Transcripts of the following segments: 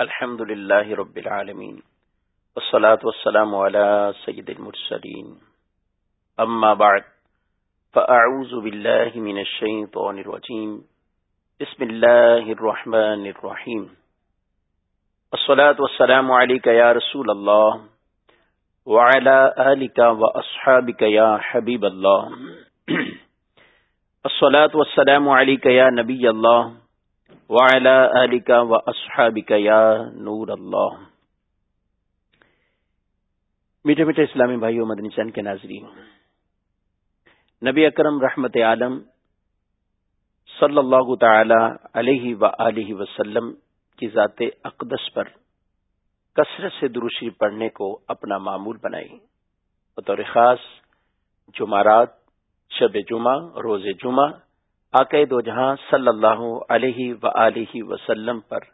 الحمد لله رب العالمين والصلاة والسلام على سيد المرسلين أما بعد فأعوذ بالله من الشيطان الرجيم بسم الله الرحمن الرحيم الصلاة والسلام عليك يا رسول الله وعلى آلك وأصحابك يا حبيب الله الصلاة والسلام عليك يا نبي الله وعلى آلك وأصحابك يا نور اللہ۔ میٹھے میٹھے اسلامی بھائیوں، مدنی چند کے ناظرین، نبی اکرم رحمت عالم صلی اللہ تعالی علیہ و وسلم کی ذات اقدس پر کثرت سے دروشی پڑھنے کو اپنا معمول بنائی۔ بطور خاص جمعرات، شب جمعہ، روز جمعہ عقید و جہاں صلی اللہ علیہ و وسلم پر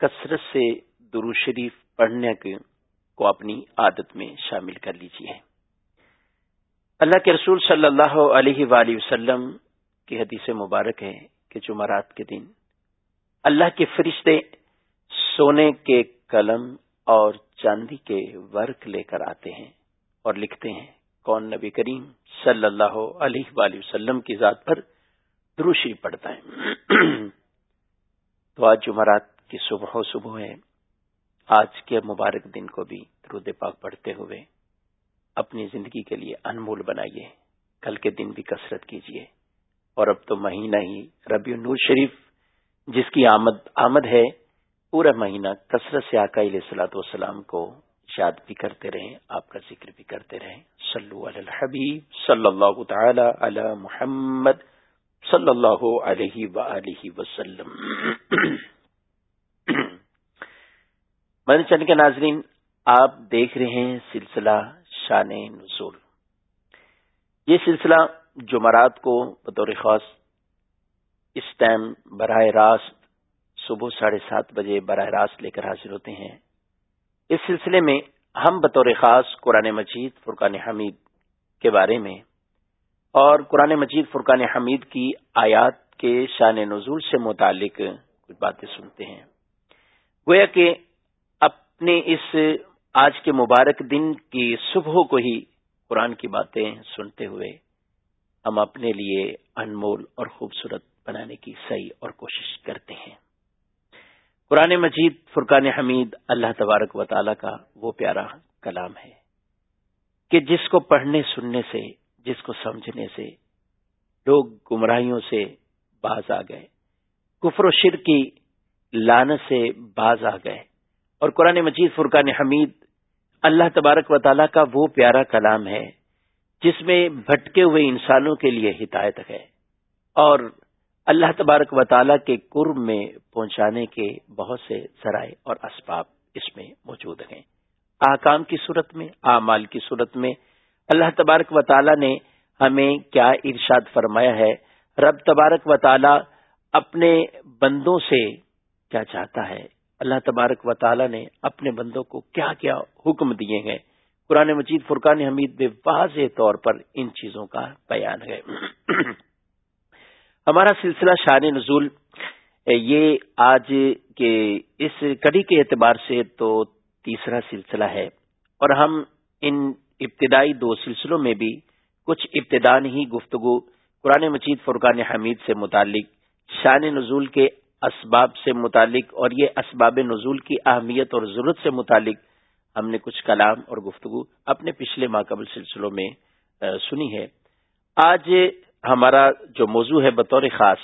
کثرت سے درو شریف پڑھنے کو اپنی عادت میں شامل کر لیجیے۔ اللہ کے رسول صلی اللہ علیہ وآلہ وسلم کی حدیث مبارک ہے کہ جمعرات کے دن اللہ کے فرشتے سونے کے قلم اور چاندی کے ورک لے کر آتے ہیں اور لکھتے ہیں، کون نبی کریم صلی اللہ علیہ وآلہ وسلم کی ذات پر دروشی پڑتا ہے۔ تو آج جمعرات کی صبح و صبح ہے۔ آج کے مبارک دن کو بھی درود پاک پڑھتے ہوئے اپنی زندگی کے لیے انمول بنائیے۔ کل کے دن بھی کثرت کیجیے۔ اور اب تو مہینہ ہی ربیع نور شریف، جس کی آمد آمد ہے، پورا مہینہ کثرت سے آقا علیہ السلاۃ والسلام کو یاد بھی کرتے رہیں، آپ کا ذکر بھی کرتے رہیں۔ صلو علی الحبیب صلی اللہ تعالی علی محمد صلی اللہ علیہ و وسلم۔ من چند کے ناظرین، آپ دیکھ رہے ہیں سلسلہ شان نزول۔ یہ سلسلہ جمعرات کو بطور خاص اس ٹائم براہ راست صبح ساڑھے سات بجے براہ راست لے کر حاضر ہوتے ہیں۔ اس سلسلے میں ہم بطور خاص قرآن مجید، فرقان حمید کے بارے میں اور قرآن مجید فرقان حمید کی آیات کے شان نزول سے متعلق کچھ باتیں سنتے ہیں۔ گویا کہ اپنے اس آج کے مبارک دن کی صبح کو ہی قرآن کی باتیں سنتے ہوئے ہم اپنے لیے انمول اور خوبصورت بنانے کی صحیح اور کوشش کرتے ہیں۔ قرآن مجید فرقان حمید اللہ تبارک و تعالی کا وہ پیارا کلام ہے کہ جس کو پڑھنے سننے سے جس کو سمجھنے سے لوگ گمراہیوں سے باز آ گئے۔ کفر و شر کی لانت سے باز آ گئے۔ اور قرآن مجید فرقان حمید اللہ تبارک و تعالی کا وہ پیارا کلام ہے جس میں بھٹکے ہوئے انسانوں کے لیے ہدایت ہے اور اللہ تبارک و تعالیٰ کے قرب میں پہنچانے کے بہت سے ذرائع اور اسباب اس میں موجود ہیں۔ آکام کی صورت میں، اعمال کی صورت میں اللہ تبارک و تعالیٰ نے ہمیں کیا ارشاد فرمایا ہے۔ رب تبارک و تعالیٰ اپنے بندوں سے کیا چاہتا ہے؟ اللہ تبارک و تعالیٰ نے اپنے بندوں کو کیا کیا حکم دیے ہیں؟ قرآن مجید فرقان حمید میں واضح طور پر ان چیزوں کا بیان ہے۔ ہمارا سلسلہ شان نزول یہ آج کے اس کڑی کے اعتبار سے تو تیسرا سلسلہ ہے اور ہم ان ابتدائی دو سلسلوں میں بھی کچھ ابتدان ہی گفتگو قرآن مجید فرقان حمید سے متعلق، شان نزول کے اسباب سے متعلق اور یہ اسباب نزول کی اہمیت اور ضرورت سے متعلق ہم نے کچھ کلام اور گفتگو اپنے پچھلے ماقبل سلسلوں میں سنی ہے۔ آج ہمارا جو موضوع ہے بطور خاص،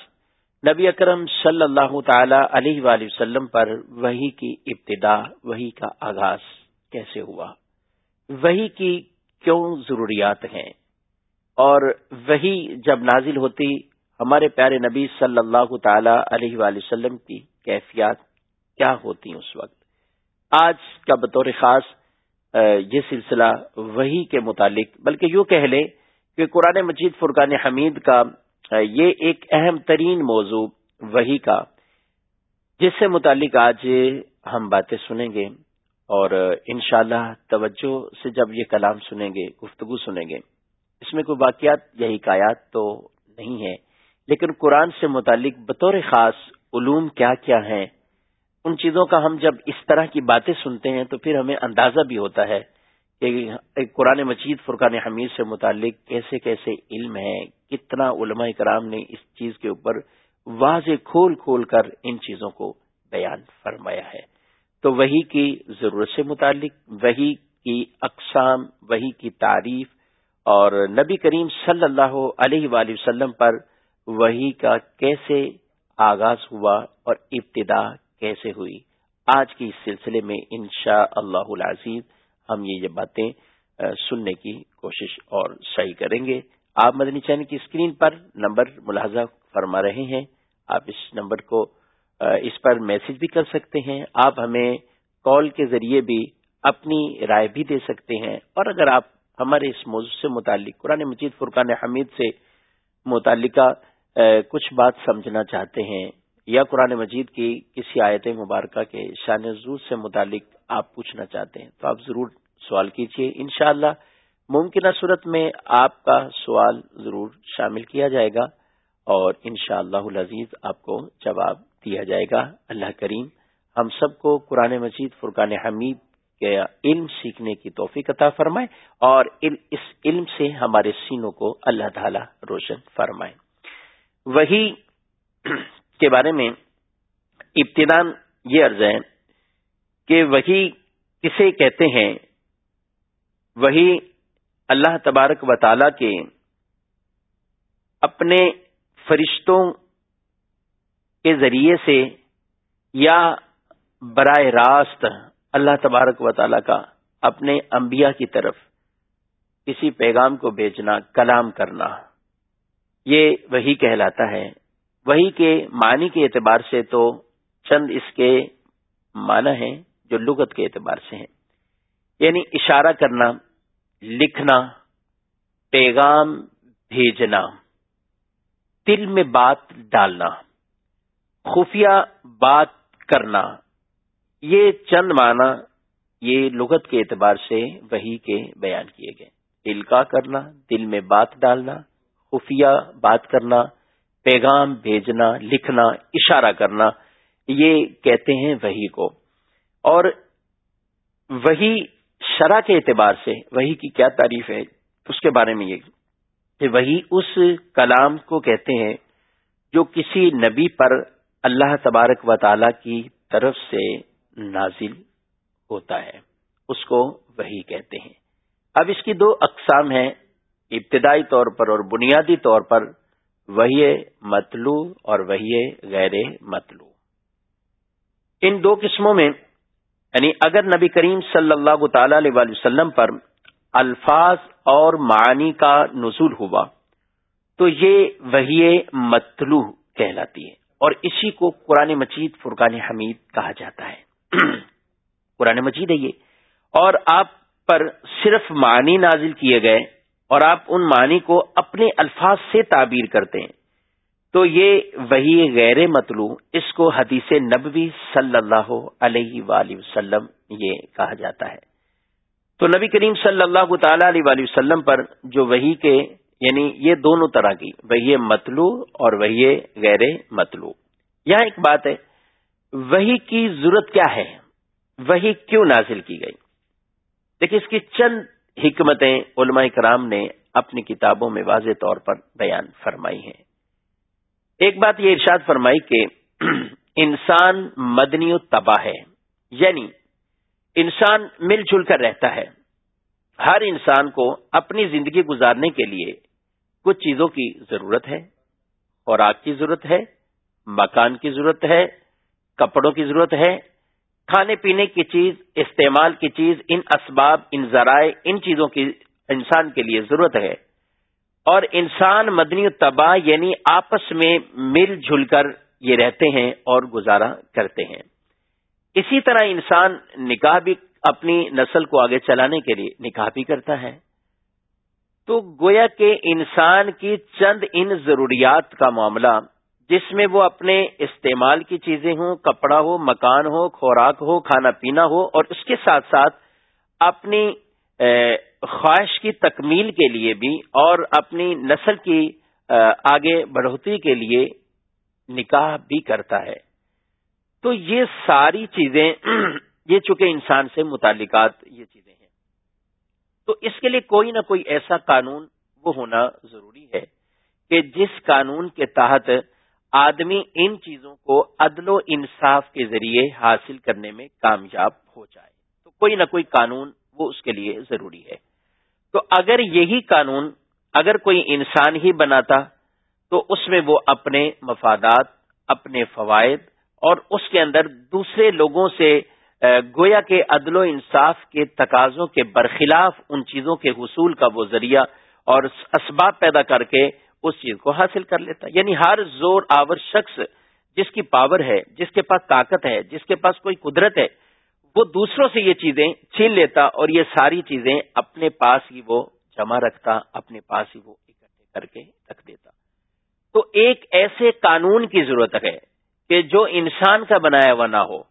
نبی اکرم صلی اللہ تعالی علیہ وآلہ وسلم پر وہی کی ابتدا وہی کا آغاز کیسے ہوا؟ وہی کی کیوں ضروریات ہیں؟ اور وہی جب نازل ہوتی ہمارے پیارے نبی صلی اللہ تعالی علیہ وآلہ وسلم کی کیفیات کیا ہوتی اس وقت؟ آج کا بطور خاص یہ سلسلہ وہی کے متعلق، بلکہ یوں کہہ لیں کہ قرآن مجید فرقان حمید کا یہ ایک اہم ترین موضوع وہی کا، جس سے متعلق آج ہم باتیں سنیں گے۔ اور انشاءاللہ اللہ توجہ سے جب یہ کلام سنیں گے، گفتگو سنیں گے۔ اس میں کوئی واقعات یا حکایات تو نہیں ہے لیکن قرآن سے متعلق بطور خاص علوم کیا کیا ہیں، ان چیزوں کا ہم جب اس طرح کی باتیں سنتے ہیں تو پھر ہمیں اندازہ بھی ہوتا ہے کہ قرآن مجید فرقان حمید سے متعلق کیسے کیسے علم ہے کتنا علماء کرام نے اس چیز کے اوپر واضح کھول کھول کر ان چیزوں کو بیان فرمایا ہے۔ تو وہی کی ضرورت سے متعلق، وہی کی اقسام، وہی کی تعریف اور نبی کریم صلی اللہ علیہ وآلہ وسلم پر وہی کا کیسے آغاز ہوا اور ابتدا کیسے ہوئی۔ آج کے اس سلسلے میں انشاء اللہ العزیز ہم یہ باتیں سننے کی کوشش اور صحیح کریں گے۔ آپ مدنی چینل کی اسکرین پر نمبر ملاحظہ فرما رہے ہیں۔ آپ اس نمبر کو اس پر میسج بھی کر سکتے ہیں۔ آپ ہمیں کال کے ذریعے بھی اپنی رائے بھی دے سکتے ہیں۔ اور اگر آپ ہمارے اس موضوع سے متعلق، قرآن مجید، فرقان حمید سے متعلقہ کچھ بات سمجھنا چاہتے ہیں یا قرآن مجید کی کسی آیت مبارکہ کے شان زور سے متعلق آپ پوچھنا چاہتے ہیں، تو آپ ضرور سوال کیجیے انشاءاللہ اللہ ممکنہ صورت میں آپ کا سوال ضرور شامل کیا جائے گا اور انشاءاللہ اللہ العزیز آپ کو جواب دیا جائے گا۔ اللہ کریم، ہم سب کو قرآن مجید، فرقان حمید کے علم سیکھنے کی توفیق عطا فرمائے اور اس علم سے ہمارے سینوں کو اللہ تعالی روشن فرمائے۔ وہی کے بارے میں ابتدان یہ عرض ہے کہ وہی کسے کہتے ہیں، وہی اللہ تبارک و تعالی کے اپنے فرشتوں کے ذریعے سے یا براہ راست اللہ تبارک و تعالی کا اپنے انبیاء کی طرف کسی پیغام کو بیچنا کلام کرنا، یہ وہی کہلاتا ہے۔ وہی کے معنی کے اعتبار سے تو چند اس کے معنی ہیں جو لغت کے اعتبار سے ہیں۔ یعنی اشارہ کرنا، لکھنا، پیغام بھیجنا، دل میں بات ڈالنا۔ خفیہ بات کرنا، یہ چند معنی یہ لغت کے اعتبار سے وہی کے بیان کیے گئے۔ دل کا کرنا، دل میں بات ڈالنا، خفیہ بات کرنا، پیغام بھیجنا، لکھنا، اشارہ کرنا، یہ کہتے ہیں وہی کو۔ اور وہی شرح کے اعتبار سے، وہی کی کیا تعریف ہے، اس کے بارے میں یہ کہ وہی اس کلام کو کہتے ہیں جو کسی نبی پر اللہ تبارک و تعالی کی طرف سے نازل ہوتا ہے۔ اس کو وہی کہتے ہیں۔ اب اس کی دو اقسام ہیں۔ ابتدائی طور پر اور بنیادی طور پر۔ وہی متلو اور وہی غیر متلو ان دو قسموں میں یعنی اگر نبی کریم صلی اللہ تعالی علیہ وسلم پر الفاظ اور معانی کا نزول ہوا، تو یہ وہی متلو کہلاتی ہے۔ اور اسی کو قرآن مجید فرقان حمید کہا جاتا ہے۔ قرآن مجید ہے یہ۔ اور آپ پر صرف معنی نازل کیے گئے اور آپ ان معنی کو اپنے الفاظ سے تعبیر کرتے ہیں۔ تو یہ وہی غیر مطلوع، اس کو حدیث نبوی صلی اللہ علیہ وآلہ وسلم یہ کہا جاتا ہے۔ تو نبی کریم صلی اللہ تعالی علیہ وآلہ وسلم پر جو وہی کے یعنی یہ دونوں طرح کی، وہی متلو اور وہی غیر متلو یہاں ایک بات ہے، وہی کی ضرورت کیا ہے؟ وہی کیوں نازل کی گئی؟ دیکھیے، اس کی چند حکمتیں علماء کرام نے اپنی کتابوں میں واضح طور پر بیان فرمائی ہیں۔ ایک بات یہ ارشاد فرمائی کہ انسان مدنی و تباہ ہے یعنی انسان مل جل کر رہتا ہے۔ ہر انسان کو اپنی زندگی گزارنے کے لیے کچھ چیزوں کی ضرورت ہے، خوراک کی ضرورت ہے، مکان کی ضرورت ہے، کپڑوں کی ضرورت ہے، کھانے پینے کی چیز، استعمال کی چیز، ان اسباب، ان ذرائع، ان چیزوں کی انسان کے لیے ضرورت ہے۔ اور انسان مدنی تباہ یعنی آپس میں مل جل کر یہ رہتے ہیں اور گزارا کرتے ہیں۔ اسی طرح انسان نکاح بھی اپنی نسل کو آگے چلانے کے لیے نکاح بھی کرتا ہے۔ تو گویا کہ انسان کی چند ان ضروریات کا معاملہ، جس میں وہ اپنے استعمال کی چیزیں ہوں، کپڑا ہو، مکان ہو، خوراک ہو، کھانا پینا ہو، اور اس کے ساتھ ساتھ اپنی خواہش کی تکمیل کے لیے بھی اور اپنی نسل کی آگے بڑھوتری کے لیے نکاح بھی کرتا ہے۔ تو یہ ساری چیزیں، یہ چونکہ انسان سے متعلقات، یہ چیزیں تو اس کے لیے کوئی نہ کوئی ایسا قانون وہ ہونا ضروری ہے کہ جس قانون کے تحت آدمی ان چیزوں کو عدل و انصاف کے ذریعے حاصل کرنے میں کامیاب ہو جائے۔ تو کوئی نہ کوئی قانون وہ اس کے لیے ضروری ہے۔ تو اگر یہی قانون اگر کوئی انسان ہی بناتا تو اس میں وہ اپنے مفادات، اپنے فوائد اور اس کے اندر دوسرے لوگوں سے گویا کے عدل و انصاف کے تقاضوں کے برخلاف ان چیزوں کے حصول کا وہ ذریعہ اور اسباب پیدا کر کے اس چیز کو حاصل کر لیتا یعنی ہر زور آور شخص جس کی پاور ہے، جس کے پاس طاقت ہے، جس کے پاس کوئی قدرت ہے، وہ دوسروں سے یہ چیزیں چھین لیتا اور یہ ساری چیزیں اپنے پاس ہی وہ جمع رکھتا، اپنے پاس ہی وہ اکٹھے کر کے رکھ دیتا۔ تو ایک ایسے قانون کی ضرورت ہے کہ جو انسان کا بنایا ہوا نہ ہو۔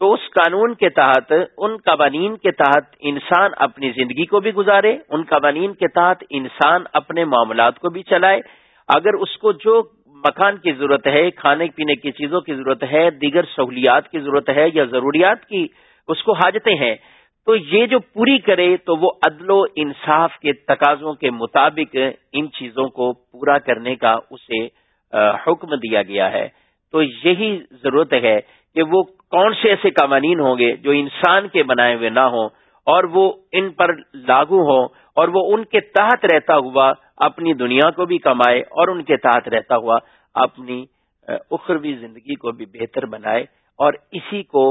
تو اس قانون کے تحت، ان قوانین کے تحت انسان اپنی زندگی کو بھی گزارے، ان قوانین کے تحت انسان اپنے معاملات کو بھی چلائے۔ اگر اس کو جو مکان کی ضرورت ہے، کھانے پینے کی چیزوں کی ضرورت ہے، دیگر سہولیات کی ضرورت ہے یا ضروریات کی اس کو حاجتیں ہیں، تو یہ جو پوری کرے تو وہ عدل و انصاف کے تقاضوں کے مطابق ان چیزوں کو پورا کرنے کا اسے حکم دیا گیا ہے۔ تو یہی ضرورت ہے کہ وہ کون سے ایسے قوانین ہوں گے جو انسان کے بنائے ہوئے نہ ہوں اور وہ ان پر لاگو ہوں اور وہ ان کے تحت رہتا ہوا اپنی دنیا کو بھی کمائے اور ان کے تحت رہتا ہوا اپنی اخروی زندگی کو بھی بہتر بنائے اور اسی کو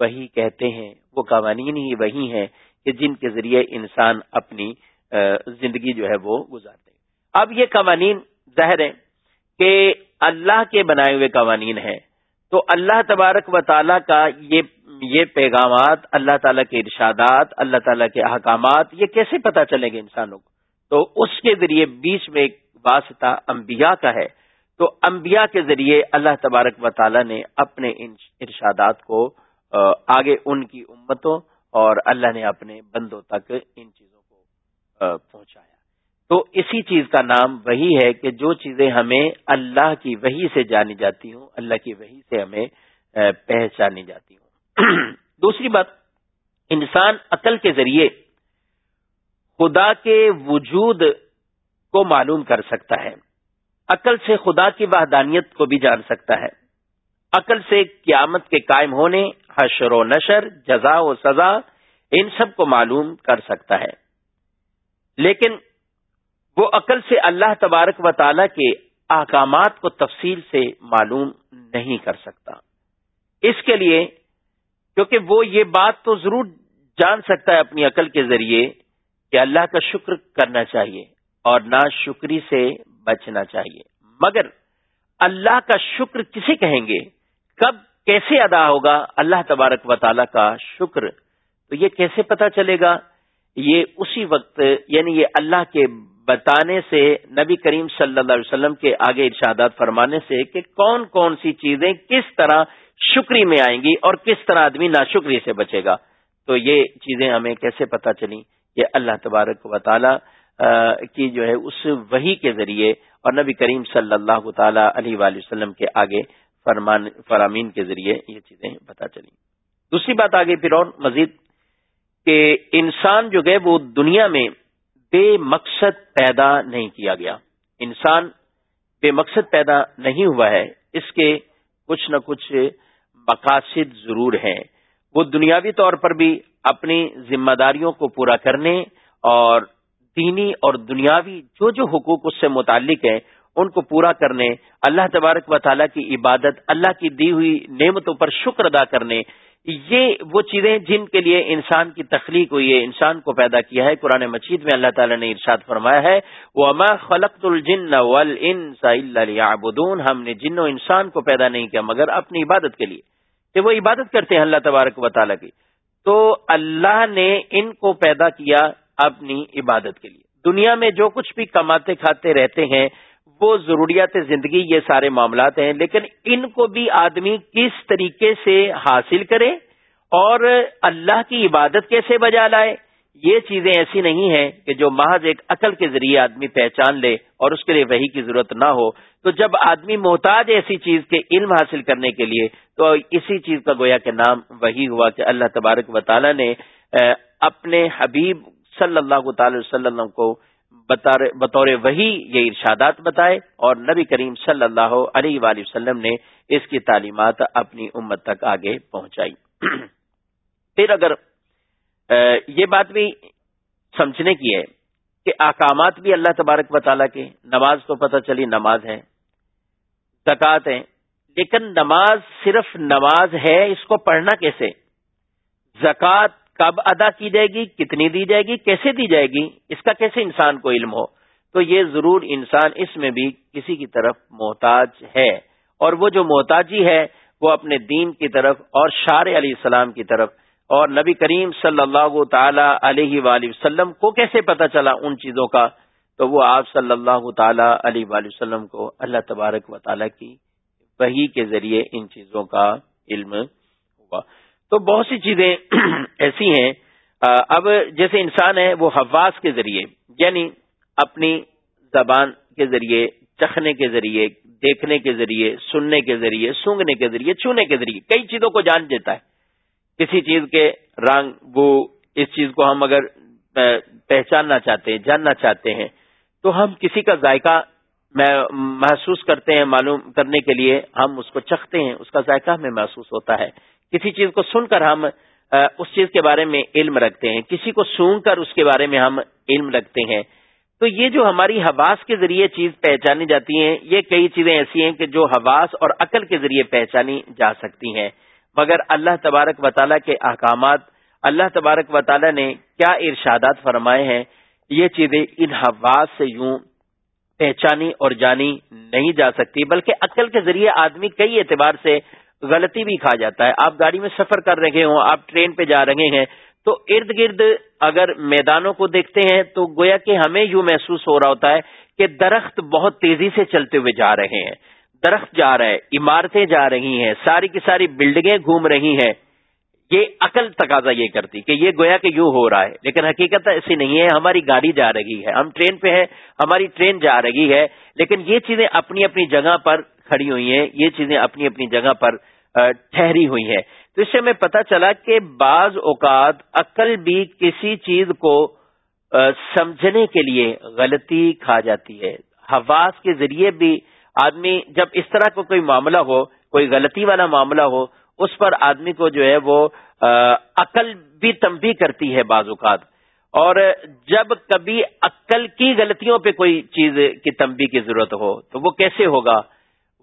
وہی کہتے ہیں، وہ قوانین ہی وہی ہیں کہ جن کے ذریعے انسان اپنی زندگی جو ہے وہ گزارتے اب یہ قوانین ظاہر ہے کہ اللہ کے بنائے ہوئے قوانین ہیں۔ تو اللہ تبارک و تعالیٰ کا یہ یہ پیغامات، اللہ تعالیٰ کے ارشادات، اللہ تعالیٰ کے احکامات، یہ کیسے پتا چلیں گے انسانوں کو؟ تو اس کے ذریعے بیچ میں ایک واسطہ انبیاء کا ہے۔ تو انبیاء کے ذریعے اللہ تبارک و تعالیٰ نے اپنے ارشادات کو آگے ان کی امتوں اور اللہ نے اپنے بندوں تک ان چیزوں کو پہنچایا۔ تو اسی چیز کا نام وہی ہے کہ جو چیزیں ہمیں اللہ کی وہی سے جانی جاتی ہوں، اللہ کی وہی سے ہمیں پہچانی جاتی ہوں۔ دوسری بات، انسان عقل کے ذریعے خدا کے وجود کو معلوم کر سکتا ہے۔ عقل سے خدا کی وحدانیت کو بھی جان سکتا ہے۔ عقل سے قیامت کے قائم ہونے، حشر و نشر، جزا و سزا، ان سب کو معلوم کر سکتا ہے۔ لیکن وہ عقل سے اللہ تبارک و تعالی کے احکامات کو تفصیل سے معلوم نہیں کر سکتا۔ اس کے لیے کیونکہ وہ یہ بات تو ضرور جان سکتا ہے اپنی عقل کے ذریعے کہ اللہ کا شکر کرنا چاہیے اور نہ شکری سے بچنا چاہیے۔ مگر اللہ کا شکر کسے کہیں گے؟ کب کیسے ادا ہوگا؟ اللہ تبارک و تعالی کا شکر تو یہ کیسے پتا چلے گا؟ یہ اسی وقت یعنی یہ اللہ کے بتانے سے نبی کریم صلی اللہ علیہ وسلم کے آگے ارشادات فرمانے سے کہ کون کون سی چیزیں کس طرح شکری میں آئیں گی اور کس طرح آدمی ناشکری سے بچے گا۔ تو یہ چیزیں ہمیں کیسے پتہ چلی یہ اللہ تبارک و تعالی کی جو ہے اس وہی کے ذریعے اور نبی کریم صلی اللہ تعالی علیہ وآلہ وسلم کے آگے فرمان، فرامین کے ذریعے یہ چیزیں پتہ چلی دوسری بات آگے پھر اور، مزید، کہ انسان جو گئے وہ دنیا میں بے مقصد پیدا نہیں کیا گیا۔ انسان بے مقصد پیدا نہیں ہوا ہے، اس کے کچھ نہ کچھ مقاصد ضرور ہیں۔ وہ دنیاوی طور پر بھی اپنی ذمہ داریوں کو پورا کرنے اور دینی اور دنیاوی جو جو حقوق اس سے متعلق ہیں، ان کو پورا کرنے، اللہ تبارک و تعالیٰ کی عبادت، اللہ کی دی ہوئی نعمتوں پر شکر ادا کرنے یہ وہ چیزیں جن کے لیے انسان کی تخلیق ہوئی ہے، انسان کو پیدا کیا ہے، قرآن مجید میں اللہ تعالیٰ نے ارشاد فرمایا ہے وہ اما خلق الجن ہم نے جن و انسان کو پیدا نہیں کیا، مگر اپنی عبادت کے لیے۔ کہ وہ عبادت کرتے ہیں اللہ تبارک و تعالیٰ کی۔ تو اللہ نے ان کو پیدا کیا اپنی عبادت کے لیے۔ دنیا میں جو کچھ بھی کماتے کھاتے رہتے ہیں وہ ضروریات زندگی یہ سارے معاملات ہیں، لیکن ان کو بھی آدمی کس طریقے سے حاصل کرے اور اللہ کی عبادت کیسے بجا لائے، یہ چیزیں ایسی نہیں ہیں کہ جو محض ایک عقل کے ذریعے آدمی پہچان لے اور اس کے لیے وہی کی ضرورت نہ ہو۔ تو جب آدمی محتاج ایسی چیز کے علم حاصل کرنے کے لیے، تو اسی چیز کا گویا کے نام وہی ہوا کہ اللہ تبارک و تعالی نے اپنے حبیب صلی اللہ تعالی وسلم کو بطور وہی یہ ارشادات بتائے اور نبی کریم صلی اللہ علیہ وآلہ وسلم نے اس کی تعلیمات اپنی امت تک آگے پہنچائی۔ پھر اگر یہ بات بھی سمجھنے کی ہے کہ احکامات بھی اللہ تبارک و تعالیٰ کے، نماز تو پتہ چلی نماز ہے، زکوٰۃ ہے لیکن نماز صرف نماز ہے، اس کو پڑھنا کیسے؟ زکوٰۃ کب ادا کی جائے گی، کتنی دی جائے گی، کیسے دی جائے گی، اس کا کیسے انسان کو علم ہو؟ تو یہ ضرور انسان اس میں بھی کسی کی طرف محتاج ہے۔ اور وہ جو محتاجی ہے، وہ اپنے دین کی طرف اور شار علیہ السلام کی طرف اور نبی کریم صلی اللہ تعالی علیہ وآلہ وسلم کو کیسے پتا چلا ان چیزوں کا؟ تو وہ آپ صلی اللہ تعالی علیہ وآلہ وسلم کو اللہ تبارک و تعالی کی وہی کے ذریعے ان چیزوں کا علم ہوا۔ تو بہت سی چیزیں ایسی ہیں اب جیسے انسان ہے وہ حواس کے ذریعے یعنی اپنی زبان کے ذریعے، چکھنے کے ذریعے، دیکھنے کے ذریعے، سننے کے ذریعے سونگنے کے ذریعے، چھونے کے ذریعے، کئی چیزوں کو جان دیتا ہے۔ کسی چیز کے رنگ وہ اس چیز کو ہم اگر پہچاننا چاہتے ہیں جاننا چاہتے ہیں، تو ہم کسی کا ذائقہ محسوس کرتے ہیں، معلوم کرنے کے لیے ہم اس کو چکھتے ہیں، اس کا ذائقہ ہمیں محسوس ہوتا ہے۔ کسی چیز کو سن کر ہم اس چیز کے بارے میں علم رکھتے ہیں، کسی کو سونگ کر اس کے بارے میں ہم علم رکھتے ہیں۔ تو یہ جو ہماری حواس کے ذریعے چیز پہچانی جاتی ہیں، یہ کئی چیزیں ایسی ہیں کہ جو حواس اور عقل کے ذریعے پہچانی جا سکتی ہیں۔ مگر اللہ تبارک و تعالیٰ کے احکامات، اللہ تبارک و تعالیٰ نے کیا ارشادات فرمائے ہیں، یہ چیزیں ان حواس سے یوں پہچانی اور جانی نہیں جا سکتی، بلکہ عقل کے ذریعے آدمی کئی اعتبار سے غلطی بھی کھا جاتا ہے۔ آپ گاڑی میں سفر کر رہے ہوں، آپ ٹرین پہ جا رہے ہیں، تو ارد گرد اگر میدانوں کو دیکھتے ہیں تو گویا کہ ہمیں یوں محسوس ہو رہا ہوتا ہے کہ درخت بہت تیزی سے چلتے ہوئے جا رہے ہیں۔ درخت جا رہے عمارتیں جا رہی ہیں، ساری کی ساری بلڈنگیں گھوم رہی ہیں۔ یہ عقل تقاضا یہ کرتی کہ یہ گویا کہ یوں ہو رہا ہے، لیکن حقیقت ایسی نہیں ہے۔ ہماری گاڑی جا رہی ہے، ہم ٹرین پہ ہیں، ہماری ٹرین جا رہی ہے، لیکن یہ چیزیں اپنی اپنی جگہ پر کھڑی ہوئی ہیں۔ یہ چیزیں اپنی اپنی جگہ پر ٹھہری ہوئی ہے۔ تو اس سے ہمیں پتا چلا کہ بعض اوقات عقل بھی کسی چیز کو سمجھنے کے لیے غلطی کھا جاتی ہے۔ حواس کے ذریعے بھی آدمی جب اس طرح کا کوئی معاملہ ہو، کوئی غلطی والا معاملہ ہو، اس پر آدمی کو جو ہے وہ عقل بھی تمبی کرتی ہے بعض اوقات۔ اور جب کبھی عقل کی غلطیوں پہ کوئی چیز کی تمبی کی ضرورت ہو، تو وہ کیسے ہوگا؟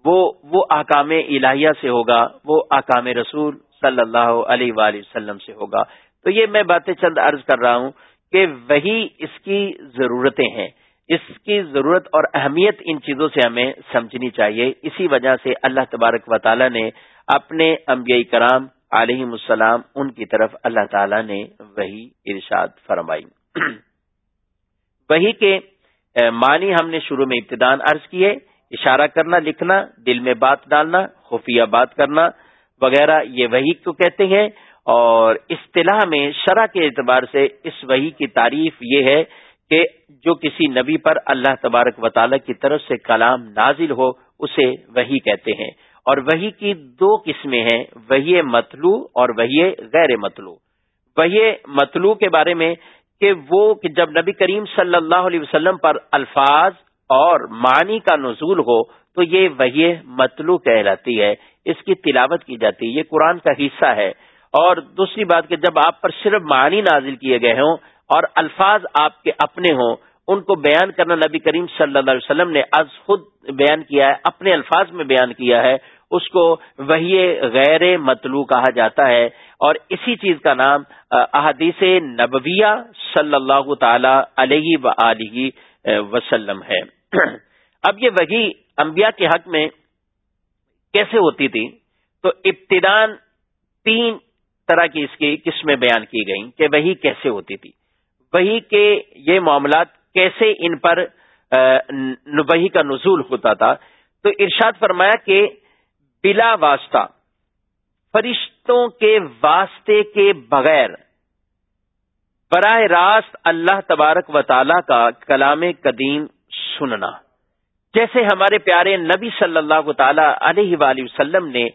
وہ وہ احکام الہیہ سے ہوگا، وہ احکام رسول صلی اللہ علیہ وآلہ وسلم سے ہوگا۔ تو یہ میں باتیں چند عرض کر رہا ہوں کہ وہی اس کی ضرورتیں ہیں۔ اس کی ضرورت اور اہمیت ان چیزوں سے ہمیں سمجھنی چاہیے۔ اسی وجہ سے اللہ تبارک و تعالی نے اپنے انبیاء کرام علیہ السلام ان کی طرف اللہ تعالی نے وہی ارشاد فرمائی۔ وہی کے معنی ہم نے شروع میں ابتدان عرض کیے۔ اشارہ کرنا، لکھنا، دل میں بات ڈالنا، خفیہ بات کرنا، وغیرہ یہ وہی کو کہتے ہیں۔ اور اصطلاح میں شرح کے اعتبار سے اس وہی کی تعریف یہ ہے کہ جو کسی نبی پر اللہ تبارک و تعالی کی طرف سے کلام نازل ہو، اسے وہی کہتے ہیں۔ اور وہی کی دو قسمیں ہیں وہی مطلوع اور وہی غیر مطلوع۔ وہی مطلوع کے بارے میں کہ وہ کہ جب نبی کریم صلی اللہ علیہ وسلم پر الفاظ اور معنی کا نزول ہو تو یہ وہی مطلوع کہلاتی ہے، اس کی تلاوت کی جاتی ہے، یہ قرآن کا حصہ ہے۔ اور دوسری بات کہ جب آپ پر صرف معنی نازل کیے گئے ہوں اور الفاظ آپ کے اپنے ہوں، ان کو بیان کرنا نبی کریم صلی اللہ علیہ وسلم نے از خود بیان کیا ہے، اپنے الفاظ میں بیان کیا ہے، اس کو وہی غیر مطلوع کہا جاتا ہے۔ اور اسی چیز کا نام احادیث نبویہ صلی اللہ تعالی علیہ و وسلم ہے۔ اب یہ وہی انبیاء کے حق میں کیسے ہوتی تھی؟ تو ابتدان تین طرح کی اس کی قسمیں بیان کی گئیں کہ وہی کیسے ہوتی تھی۔ وہی کے یہ معاملات کیسے ان پر وہی کا نزول ہوتا تھا۔ تو ارشاد فرمایا کہ بلا واسطہ، فرشتوں کے واسطے کے بغیر براہ راست اللہ تبارک و تعالی کا کلام قدیم سننا۔ جیسے ہمارے پیارے نبی صلی اللہ تعالی علیہ وآلہ وسلم نے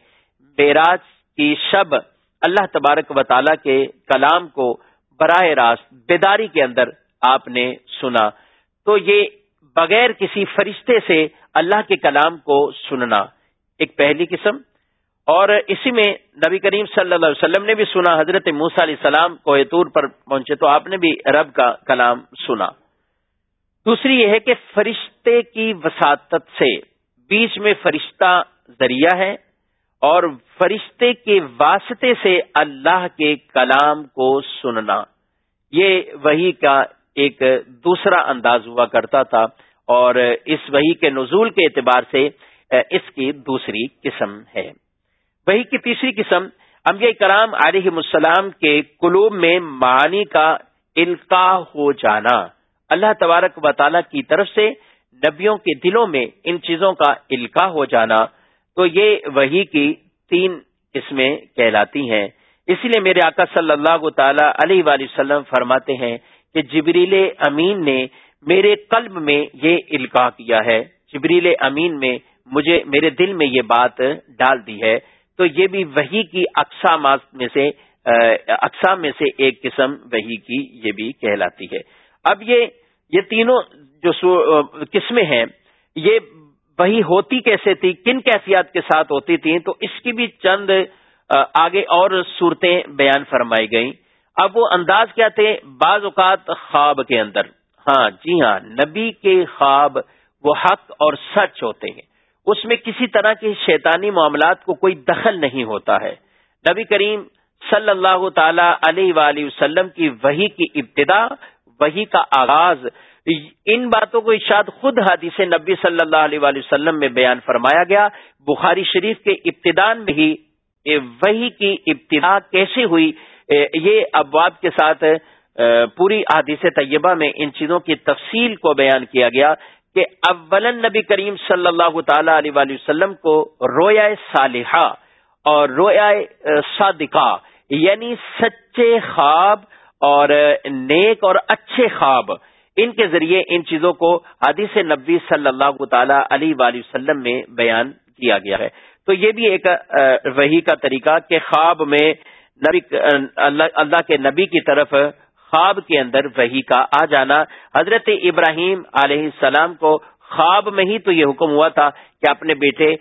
بیراج کی شب اللہ تبارک و تعالی کے کلام کو براہ راست بیداری کے اندر آپ نے سنا، تو یہ بغیر کسی فرشتے سے اللہ کے کلام کو سننا ایک پہلی قسم۔ اور اسی میں نبی کریم صلی اللہ علیہ وسلم نے بھی سنا، حضرت موسا علیہ السلام کو طور پر پہنچے تو آپ نے بھی رب کا کلام سنا۔ دوسری یہ ہے کہ فرشتے کی وساطت سے بیچ میں فرشتہ ذریعہ ہے اور فرشتے کے واسطے سے اللہ کے کلام کو سننا۔ یہ وہی کا ایک دوسرا انداز ہوا کرتا تھا اور اس وہی کے نزول کے اعتبار سے اس کی دوسری قسم ہے۔ وہی کی تیسری قسم انبیاء کرام علیہ السلام کے قلوب میں معانی کا القاع ہو جانا۔ اللہ تبارک و تعالی کی طرف سے نبیوں کے دلوں میں ان چیزوں کا القاع ہو جانا، تو یہ وہی کی تین قسمیں کہلاتی ہیں۔ اسی لیے میرے آقا صلی اللہ تعالی علیہ وآلہ وسلم فرماتے ہیں کہ جبریل امین نے میرے قلب میں یہ القاع کیا ہے۔ جبریل امین میں مجھے، میرے دل میں یہ بات ڈال دی ہے۔ تو یہ بھی وہی کی اقسامات میں سے اقسام میں سے ایک قسم وہی کی یہ بھی کہلاتی ہے۔ اب یہ یہ تینوں جو قسمیں ہیں، یہ وہی ہوتی کیسے تھی؟ کن کیفیات کے ساتھ ہوتی تھیں تو اس کی بھی چند آگے اور صورتیں بیان فرمائی گئیں۔ اب وہ انداز کیا تھے؟ بعض اوقات خواب کے اندر۔ ہاں جی ہاں نبی کے خواب وہ حق اور سچ ہوتے ہیں۔ اس میں کسی طرح کے شیطانی معاملات کو کوئی دخل نہیں ہوتا ہے۔ نبی کریم صلی اللہ تعالی علیہ وآلہ وسلم کی وہی کی ابتدا وہی کا آغاز ان باتوں کو ارشاد خود حادث نبی صلی اللہ علیہ وآلہ وسلم میں بیان فرمایا گیا۔ بخاری شریف کے ابتدان میں ہی وہی کی ابتدا کیسے ہوئی یہ ابواب کے ساتھ پوری حادث طیبہ میں ان چیزوں کی تفصیل کو بیان کیا گیا کہ اولن نبی کریم صلی اللہ تعالی علیہ وآلہ وسلم کو رویا صالحہ اور رویا صادقہ یعنی سچے خواب اور نیک اور اچھے خواب، ان کے ذریعے ان چیزوں کو حدیث نبی صلی اللہ تعالی علیہ وآلہ وسلم میں بیان کیا گیا ہے۔ تو یہ بھی ایک وہی کا طریقہ کہ خواب میں نبی اللہ کے نبی کی طرف خواب کے اندر وہی کا آ جانا۔ حضرت ابراہیم علیہ السلام کو خواب میں ہی تو یہ حکم ہوا تھا کہ اپنے بیٹے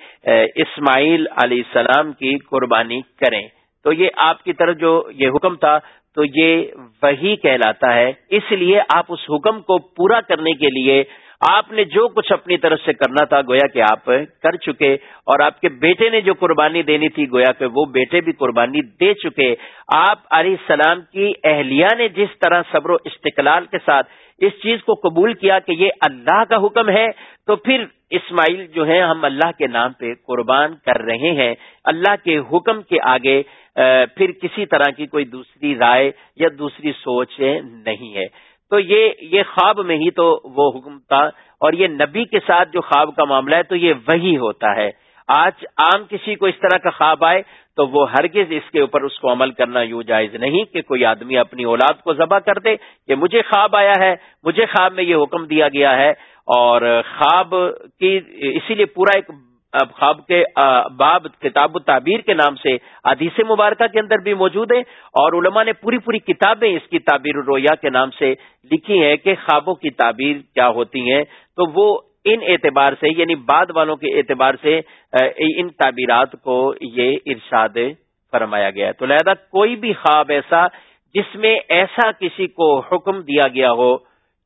اسماعیل علیہ السلام کی قربانی کریں۔ تو یہ آپ کی طرف جو یہ حکم تھا تو یہ وہی کہلاتا ہے۔ اس لیے آپ اس حکم کو پورا کرنے کے لیے آپ نے جو کچھ اپنی طرف سے کرنا تھا، گویا کہ آپ کر چکے۔ اور آپ کے بیٹے نے جو قربانی دینی تھی، گویا کہ وہ بیٹے بھی قربانی دے چکے۔ آپ علیہ السلام کی اہلیہ نے جس طرح صبر و استقلال کے ساتھ اس چیز کو قبول کیا کہ یہ اللہ کا حکم ہے، تو پھر اسماعیل جو ہے ہم اللہ کے نام پہ قربان کر رہے ہیں۔ اللہ کے حکم کے آگے پھر کسی طرح کی کوئی دوسری رائے یا دوسری سوچ نہیں ہے۔ تو یہ یہ خواب میں ہی تو وہ حکم تھا۔ اور یہ نبی کے ساتھ جو خواب کا معاملہ ہے، تو یہ وہی ہوتا ہے۔ آج عام کسی کو اس طرح کا خواب آئے تو وہ ہرگز اس کے اوپر اس کو عمل کرنا یوں جائز نہیں کہ کوئی آدمی اپنی اولاد کو ذبح کر دے کہ مجھے خواب آیا ہے، مجھے خواب میں یہ حکم دیا گیا ہے اور خواب کی، اسی لیے پورا ایک خواب کے باب کتاب و تعبیر کے نام سے حدیث مبارکہ کے اندر بھی موجود ہے اور علماء نے پوری پوری کتابیں اس کی تعبیر الرویا کے نام سے لکھی ہیں کہ خوابوں کی تعبیر کیا ہوتی ہیں تو وہ ان اعتبار سے یعنی بعد والوں کے اعتبار سے ان تعبیرات کو یہ ارشاد فرمایا گیا ہے۔ تو لہذا کوئی بھی خواب ایسا جس میں ایسا کسی کو حکم دیا گیا ہو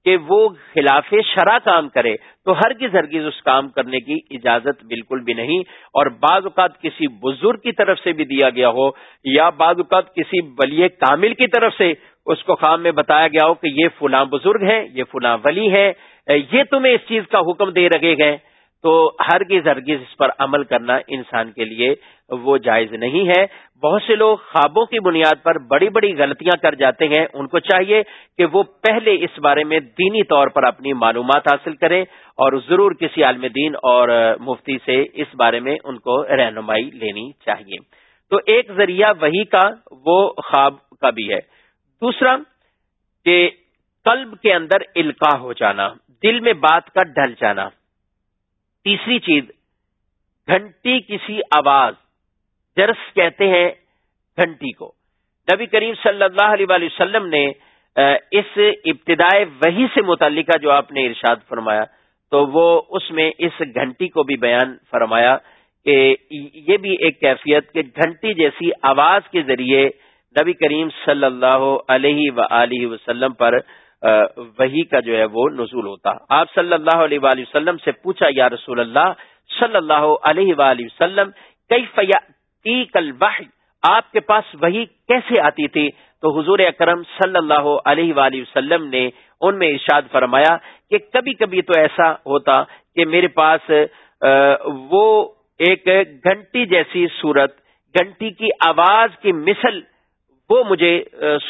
کہ وہ خلاف شرع کام کرے، تو ہرگز ہرگز اس کام کرنے کی اجازت بالکل بھی نہیں۔ اور بعض اوقات کسی بزرگ کی طرف سے بھی دیا گیا ہو، یا بعض اوقات کسی ولی کامل کی طرف سے اس کو خام میں بتایا گیا ہو کہ یہ فلاں بزرگ ہے یہ فلاں ولی ہے یہ تمہیں اس چیز کا حکم دے رکھے گئے، تو ہرگز ہرگز اس پر عمل کرنا انسان کے لیے وہ جائز نہیں ہے۔ بہت سے لوگ خوابوں کی بنیاد پر بڑی بڑی غلطیاں کر جاتے ہیں۔ ان کو چاہیے کہ وہ پہلے اس بارے میں دینی طور پر اپنی معلومات حاصل کریں اور ضرور کسی عالم دین اور مفتی سے اس بارے میں ان کو رہنمائی لینی چاہیے۔ تو ایک ذریعہ وہی کا، وہ خواب کا بھی ہے۔ دوسرا، کہ قلب کے اندر القاع ہو جانا۔ دل میں بات کا ڈھل جانا۔ تیسری چیز، گھنٹی کسی آواز، جرس کہتے ہیں گھنٹی کو۔ نبی کریم صلی اللہ علیہ وسلم نے اس ابتدائے وہی سے متعلقہ جو آپ نے ارشاد فرمایا، تو وہ اس میں اس گھنٹی کو بھی بیان فرمایا کہ یہ بھی ایک کیفیت کہ گھنٹی جیسی آواز کے ذریعے نبی کریم صلی اللہ علیہ و وسلم پر وہی کا جو ہے وہ نزول ہوتا۔ آپ صلی اللہ علیہ وآلہ وسلم سے پوچھا، یا رسول اللہ، صلی اللہ علیہ وآلہ وسلم کئی فیا کل آپ کے پاس وہی کیسے آتی تھی؟ تو حضور اکرم صلی اللہ علیہ وآلہ وسلم نے ان میں ارشاد فرمایا کہ کبھی کبھی تو ایسا ہوتا کہ میرے پاس وہ ایک گھنٹی جیسی صورت، گھنٹی کی آواز کی مثل وہ مجھے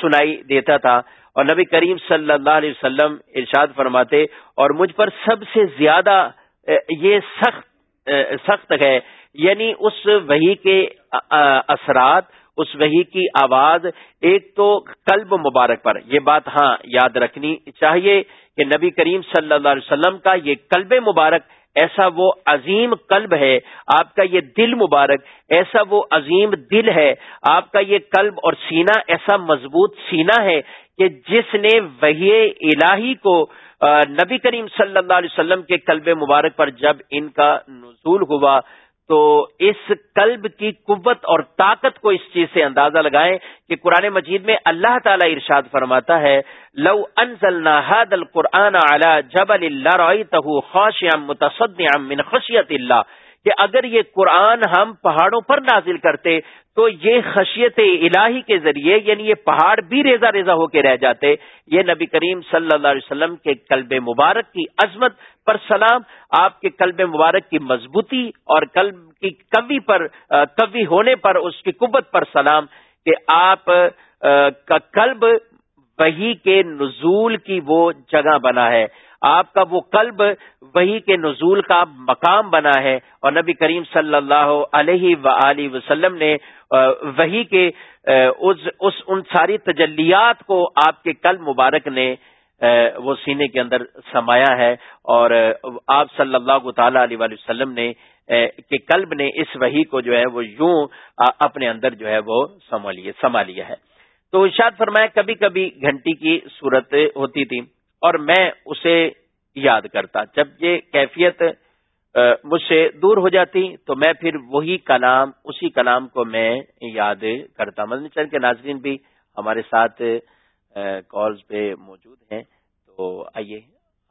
سنائی دیتا تھا۔ اور نبی کریم صلی اللہ علیہ وسلم ارشاد فرماتے اور مجھ پر سب سے زیادہ یہ سخت سخت ہے یعنی اس وہی کے اثرات، اس وہی کی آواز، ایک تو قلب مبارک پر، یہ بات ہاں یاد رکھنی چاہیے کہ نبی کریم صلی اللہ علیہ وسلم کا یہ قلب مبارک ایسا وہ عظیم قلب ہے، آپ کا یہ دل مبارک، ایسا وہ عظیم دل ہے، آپ کا یہ قلب اور سینہ ایسا مضبوط سینہ ہے کہ جس نے وہی الہی کو نبی کریم صلی اللہ علیہ وسلم کے قلب مبارک پر جب ان کا نزول ہوا تو اس قلب کی قوت اور طاقت کو اس چیز سے اندازہ لگائیں کہ قرآن مجید میں اللہ تعالی ارشاد فرماتا ہے، لو انزلنا هذا القرآن على جبل لرأيته خاشعا متصدعا من خشیت اللہ۔ کہ اگر یہ قرآن ہم پہاڑوں پر نازل کرتے تو یہ خشیت الہی کے ذریعے یعنی یہ پہاڑ بھی ریزا ریزا ہو کے رہ جاتے۔ یہ نبی کریم صلی اللہ علیہ وسلم کے قلب مبارک کی عظمت پر سلام، آپ کے قلب مبارک کی مضبوطی اور قلب کی کبھی پر کبھی ہونے پر، اس کی قوت پر سلام کہ آپ کا قلب وہی کے نزول کی وہ جگہ بنا ہے۔ آپ کا وہ قلب وہی کے نزول کا مقام بنا ہے اور نبی کریم صلی اللہ علیہ و وسلم نے وہی کے اس اس، ان ساری تجلیات کو آپ کے قلب مبارک نے وہ سینے کے اندر سمایا ہے اور آپ صلی اللہ تعالی علیہ وسلم نے کہ قلب نے اس وہی کو جو ہے وہ یوں اپنے اندر جو ہے وہ سما لیا ہے۔ تو ارشاد فرمایا، کبھی کبھی گھنٹی کی صورت ہوتی تھی۔ اور میں اسے یاد کرتا۔ جب یہ کیفیت مجھ سے دور ہو جاتی، تو میں پھر وہی کلام اسی کلام کو میں یاد کرتا۔ مدنی چند کے ناظرین بھی ہمارے ساتھ کالز پہ موجود ہیں۔ تو آئیے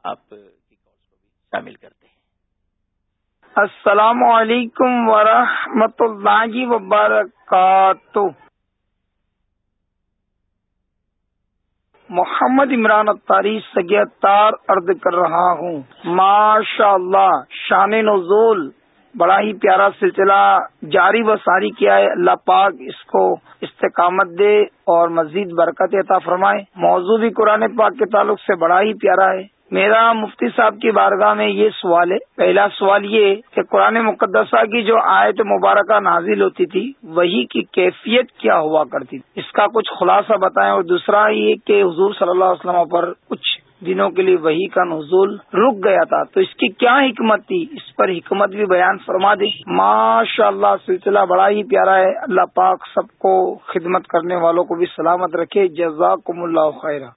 آپ کی کالز کو بھی شامل کرتے ہیں۔ السلام علیکم ورحمۃ اللہ وبرکاتہ۔ محمد عمران اختاری سگیتار ارد کر رہا ہوں۔ ماشاء اللہ شان نزول، بڑا ہی پیارا سلسلہ، جاری و ساری کیا ہے۔ اللہ پاک اس کو استقامت دے اور مزید برکت عطا فرمائے۔ موضوع بھی قرآن پاک کے تعلق سے بڑا ہی پیارا ہے۔ میرا مفتی صاحب کی بارگاہ میں یہ سوال ہے۔ پہلا سوال یہ کہ قرآن مقدسہ کی جو آیت مبارکہ نازل ہوتی تھی، وہی کی کیفیت کیا ہوا کرتی تھی؟ اس کا کچھ خلاصہ بتائیں اور دوسرا یہ کہ حضور صلی اللہ علیہ وسلم پر کچھ دنوں کے لیے وہی کا نزول رک گیا تھا۔ تو اس کی کیا حکمت تھی؟ اس پر حکمت بھی بیان فرما دی ماشاء اللہ سلسلہ بڑا ہی پیارا ہے۔ اللہ پاک سب کو خدمت کرنے والوں کو بھی سلامت رکھے۔ جزاکم اللہ خیرہ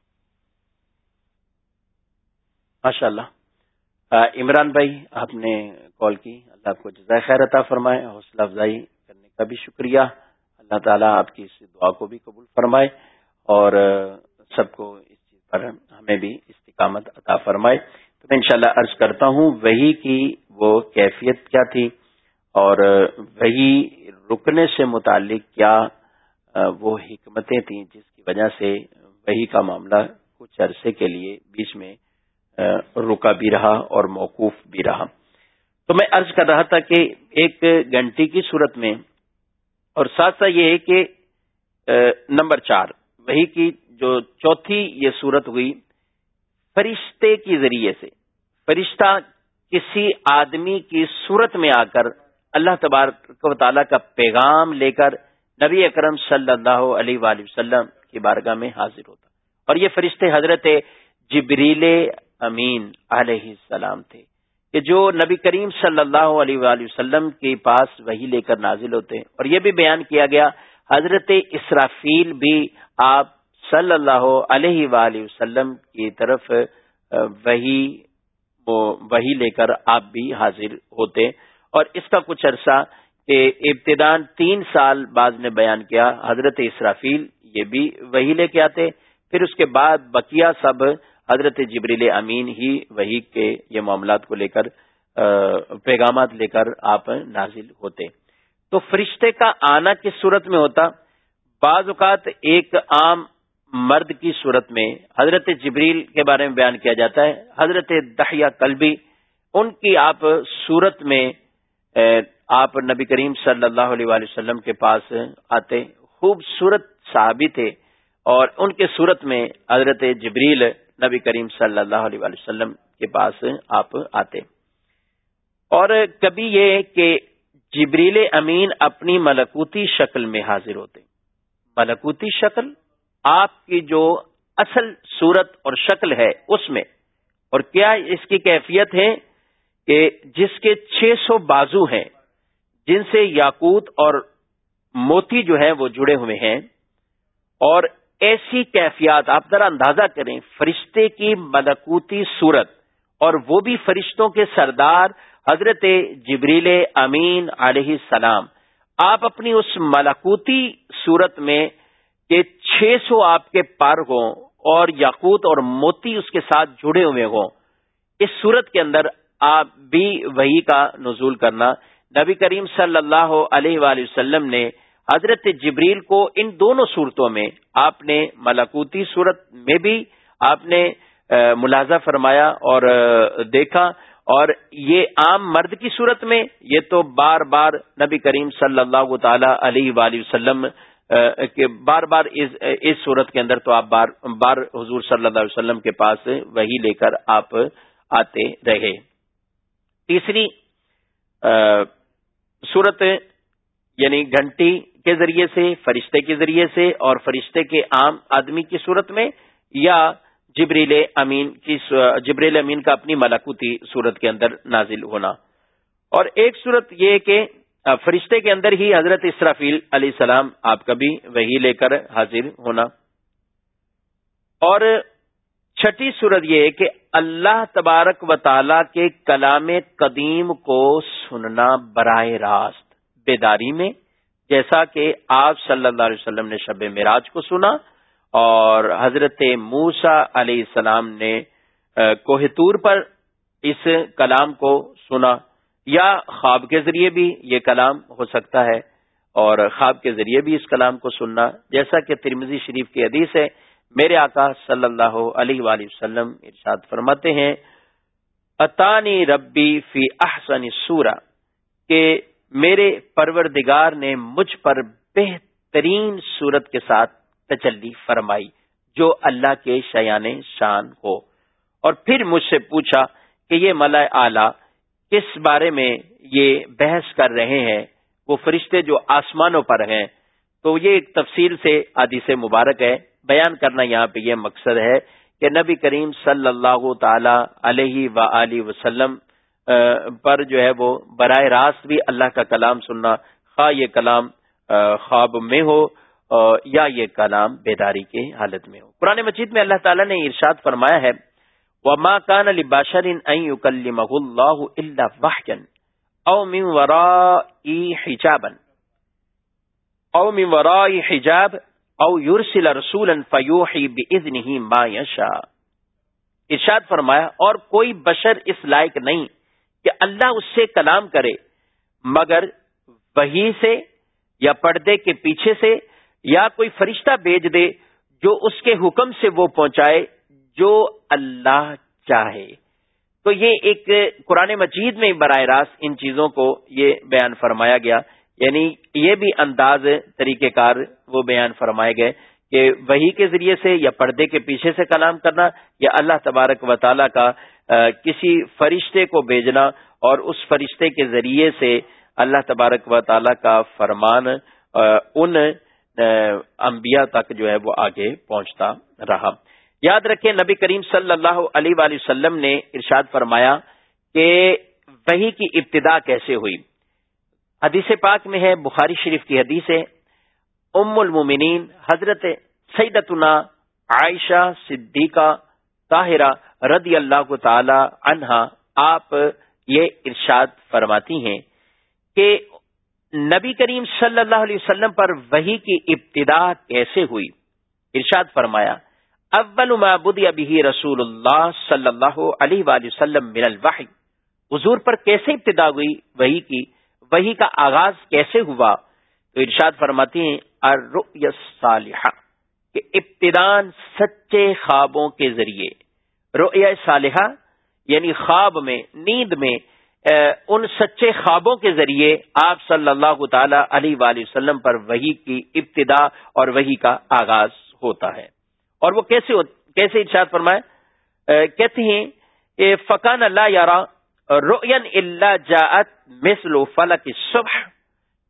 ماشاء اللہ عمران بھائی، آپ نے کال کی۔ اللہ آپ کو جزائے خیر عطا فرمائے، حوصلہ افزائی کرنے کا بھی شکریہ۔ اللہ تعالیٰ آپ کی اس دعا کو بھی قبول فرمائے اور سب کو اس چیز پر ہمیں بھی استقامت عطا فرمائے۔ تو میں انشاءاللہ عرض کرتا ہوں، وہی کی وہ کیفیت کیا تھی اور وہی رکنے سے متعلق کیا وہ حکمتیں تھیں جس کی وجہ سے وہی کا معاملہ کچھ عرصے کے لیے بیچ میں رکا بھی رہا اور موقوف بھی رہا۔ تو میں عرض کر رہا تھا کہ ایک گھنٹی کی صورت میں اور ساتھ ساتھ یہ ہے کہ نمبر چار، وہی کی جو چوتھی یہ صورت ہوئی، فرشتے کے ذریعے سے، فرشتہ کسی آدمی کی صورت میں آ کر اللہ تبارک و تعالیٰ کا پیغام لے کر نبی اکرم صلی اللہ علیہ وآلہ وسلم کی بارگاہ میں حاضر ہوتا۔ اور یہ فرشتے حضرت جبریل امین علیہ السلام تھے کہ جو نبی کریم صلی اللہ علیہ وآلہ وسلم کے پاس وہی لے کر نازل ہوتے ہیں۔ اور یہ بھی بیان کیا گیا، حضرت اسرافیل بھی آپ صلی اللہ علیہ وآلہ وسلم کی طرف وہی وہی لے کر آپ بھی حاضر ہوتے۔ اور اس کا کچھ عرصہ کہ ابتدان تین سال بعد نے بیان کیا، حضرت اسرافیل یہ بھی وہی لے کے آتے۔ پھر اس کے بعد بقیہ سب حضرت جبریل امین ہی وہی کے یہ معاملات کو لے کر پیغامات لے کر آپ نازل ہوتے۔ تو فرشتے کا آنا کس صورت میں ہوتا؟ بعض اوقات ایک عام مرد کی صورت میں حضرت جبریل کے بارے میں بیان کیا جاتا ہے۔ حضرت دہیا کلبی ان کی آپ صورت میں آپ نبی کریم صلی اللہ علیہ وسلم کے پاس آتے، خوبصورت صحابی تھے۔ اور ان کے صورت میں حضرت جبریل نبی کریم صلی اللہ علیہ وسلم کے پاس آپ آتے۔ اور کبھی یہ کہ جبریل امین اپنی ملکوتی شکل میں حاضر ہوتے۔ ملکوتی شکل آپ کی جو اصل صورت اور شکل ہے اس میں۔ اور کیا اس کی کیفیت ہے کہ جس کے چھ سو بازو ہیں، جن سے یاقوت اور موتی جو ہے وہ جڑے ہوئے ہیں۔ اور ایسی کیفیات آپ ذرا اندازہ کریں، فرشتے کی ملکوتی صورت اور وہ بھی فرشتوں کے سردار حضرت جبریل امین علیہ السلام۔ آپ اپنی اس ملکوتی صورت میں کہ چھ سو آپ کے پار ہوں اور یاقوت اور موتی اس کے ساتھ جڑے ہوئے ہوں۔ اس صورت کے اندر آپ بھی وہی کا نزول کرنا۔ نبی کریم صلی اللہ علیہ وآلہ وسلم نے حضرت جبریل کو ان دونوں صورتوں میں آپ نے ملاکوتی صورت میں بھی آپ نے ملازہ فرمایا اور دیکھا اور یہ عام مرد کی صورت میں یہ تو بار بار نبی کریم صلی اللہ تعالی علیہ وآلہ وسلم کے بار بار اس صورت کے اندر تو آپ بار بار حضور صلی اللہ علیہ وسلم کے پاس وہی لے کر آپ آتے رہے۔ تیسری صورت یعنی گھنٹی کے ذریعے سے، فرشتے کے ذریعے سے اور فرشتے کے عام آدمی کی صورت میں یا جبریل امین کی جبریل امین کا اپنی ملاکوتی صورت کے اندر نازل ہونا۔ اور ایک صورت یہ کہ، فرشتے کے اندر ہی حضرت اسرافیل علیہ السلام آپ کا بھی وہی لے کر حاضر ہونا۔ اور چھٹی صورت یہ کہ اللہ تبارک و تعالی کے کلام قدیم کو سننا براہ راست، بیداری میں جیسا کہ آپ صلی اللہ علیہ وسلم نے شب معراج کو سنا اور حضرت موسا علیہ السلام نے کوہتور پر اس کلام کو سنا یا خواب کے ذریعے بھی یہ کلام ہو سکتا ہے اور خواب کے ذریعے بھی اس کلام کو سننا، جیسا کہ ترمزی شریف کی حدیث ہے، میرے آقا صلی اللہ علیہ وآلہ وسلم ارشاد فرماتے ہیں اطانی ربی فی احسن سورہ کہ میرے پروردگار نے مجھ پر بہترین صورت کے ساتھ تچلی فرمائی جو اللہ کے شیان شان ہو۔ اور پھر مجھ سے پوچھا کہ یہ ملا اعلی کس بارے میں یہ بحث کر رہے ہیں؟ وہ فرشتے جو آسمانوں پر ہیں۔ تو یہ ایک تفصیل سے آدی سے مبارک ہے۔ بیان کرنا یہاں پہ یہ مقصد ہے کہ نبی کریم صلی اللہ تعالی علیہ و وسلم پر جو ہے وہ براہ راست بھی اللہ کا کلام سننا، خواہ یہ کلام خواب میں ہو یا یہ کلام بیداری کے حالت میں ہو۔ پرانے مجید میں اللہ تعالیٰ نے ارشاد فرمایا ہے وہ ماں کان علی باشر اللہ اللہ واہجن او من ورا حجابن او من ورا حجاب او یورسل رسول فیوحی بإذنه ما یشاء ارشاد فرمایا، اور کوئی بشر اس لائق نہیں کہ اللہ اس سے کلام کرے، مگر وہی سے یا پردے کے پیچھے سے یا کوئی فرشتہ بھیج دے جو اس کے حکم سے وہ پہنچائے جو اللہ چاہے۔ تو یہ ایک قرآن مجید میں براہ راست ان چیزوں کو یہ بیان فرمایا گیا۔ یعنی یہ بھی انداز طریقہ کار وہ بیان فرمائے گئے کہ وہی کے ذریعے سے یا پردے کے پیچھے سے کلام کرنا یا اللہ تبارک و تعالیٰ کا کسی فرشتے کو بھیجنا اور اس فرشتے کے ذریعے سے اللہ تبارک و تعالیٰ کا فرمان ان انبیاء تک جو ہے وہ آگے پہنچتا رہا۔ یاد رکھیں، نبی کریم صلی اللہ علیہ وآلہ وسلم نے ارشاد فرمایا کہ وہی کی ابتدا کیسے ہوئی؟ حدیث پاک میں ہے، بخاری شریف کی حدیث ہے، ام المومنین، حضرت سیدتنا عائشہ صدیقہ طاہرہ رضی اللہ تعالی عنہا آپ یہ ارشاد فرماتی ہیں کہ نبی کریم صلی اللہ علیہ وسلم پر وہی کی ابتدا کیسے ہوئی؟ ارشاد فرمایا، اول ما بدی ابھی رسول اللہ صلی اللہ علیہ وآلہ وسلم من الوحی۔ حضور پر کیسے ابتدا ہوئی؟ وہی کی وہی کا آغاز کیسے ہوا؟ تو ارشاد فرماتی ہیں الصالحہ۔ کہ ابتدان سچے خوابوں کے ذریعے رؤیا صالحہ یعنی خواب میں، نیند میں ان سچے خوابوں کے ذریعے آپ صلی اللہ تعالی علیہ وآلہ وسلم پر وہی کی ابتدا اور وہی کا آغاز ہوتا ہے۔ اور وہ کیسے کیسے ارشاد فرمائے؟ کہتے ہیں فقان اللہ یارا روین اللہ جاعت مثل فلک صبح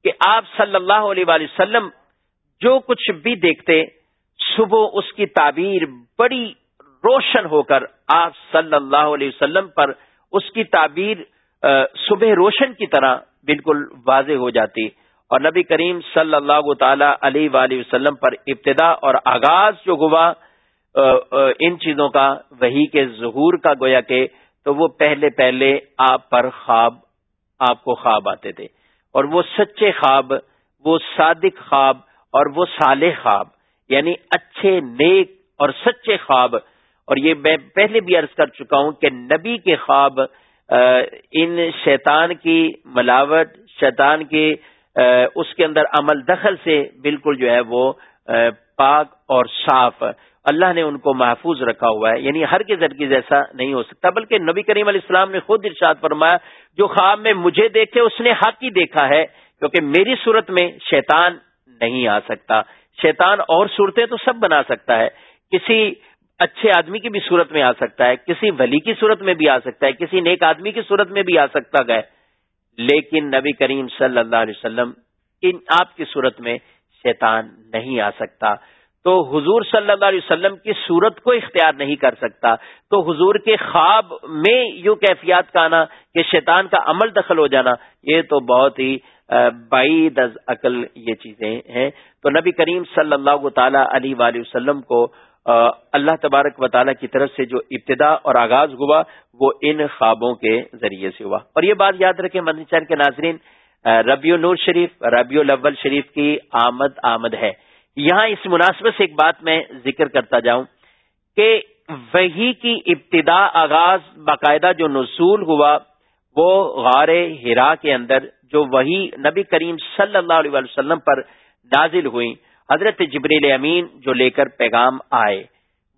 کہ آپ صلی اللہ علیہ وآلہ وسلم جو کچھ بھی دیکھتے صبح اس کی تعبیر بڑی روشن ہو کر آپ صلی اللہ علیہ وسلم پر اس کی تعبیر صبح روشن کی طرح بالکل واضح ہو جاتی۔ اور نبی کریم صلی اللہ تعالی علیہ وآلہ وسلم پر ابتدا اور آغاز جو ہوا ان چیزوں کا وہی کے ظہور کا گویا کہ تو وہ پہلے پہلے آپ پر خواب، آپ کو خواب آتے تھے۔ اور وہ سچے خواب، وہ صادق خواب اور وہ صالح خواب۔ یعنی اچھے نیک اور سچے خواب. اور یہ میں پہلے بھی عرض کر چکا ہوں کہ نبی کے خواب ان شیطان کی ملاوٹ، شیطان کی اس کے اندر عمل دخل سے بالکل جو ہے وہ پاک اور صاف. اللہ نے ان کو محفوظ رکھا ہوا ہے. یعنی ہر کے ذرکی ایسا نہیں ہو سکتا، بلکہ نبی کریم علیہ السلام نے خود ارشاد فرمایا، جو خواب میں مجھے دیکھے، اس نے حق ہی دیکھا ہے، کیونکہ میری صورت میں شیطان نہیں آ سکتا. شیطان اور صورتیں تو سب بنا سکتا ہے۔ کسی اچھے آدمی کی بھی صورت میں آ سکتا ہے، کسی ولی کی صورت میں بھی آ سکتا ہے، کسی نیک آدمی کی صورت میں بھی آ سکتا ہے۔ لیکن نبی کریم صلی اللہ علیہ وسلم ان آپ کی صورت میں شیطان نہیں آ سکتا۔ تو حضور صلی اللہ علیہ وسلم کی صورت کو اختیار نہیں کر سکتا۔ تو حضور کے خواب میں یوں کیفیات کا آنا کہ شیطان کا عمل دخل ہو جانا، یہ تو بہت ہی بعید از عقل یہ چیزیں ہیں۔ تو نبی کریم صلی اللہ تعالی علیہ وآلہ وسلم کو اللہ تبارک و تعالیٰ کی طرف سے جو ابتدا اور آغاز ہوا، وہ ان خوابوں کے ذریعے سے ہوا۔ اور یہ بات یاد رکھیں، مدنی چین کے ناظرین ربیع نور شریف، ربیع الاول شریف کی آمد آمد ہے۔ یہاں اس مناسبت سے ایک بات میں ذکر کرتا جاؤں کہ وہی کی ابتدا آغاز باقاعدہ جو نصول ہوا، وہ غار ہرا کے اندر جو وہی نبی کریم صلی اللہ علیہ وسلم پر نازل ہوئی حضرت جبریل امین جو لے کر پیغام آئے۔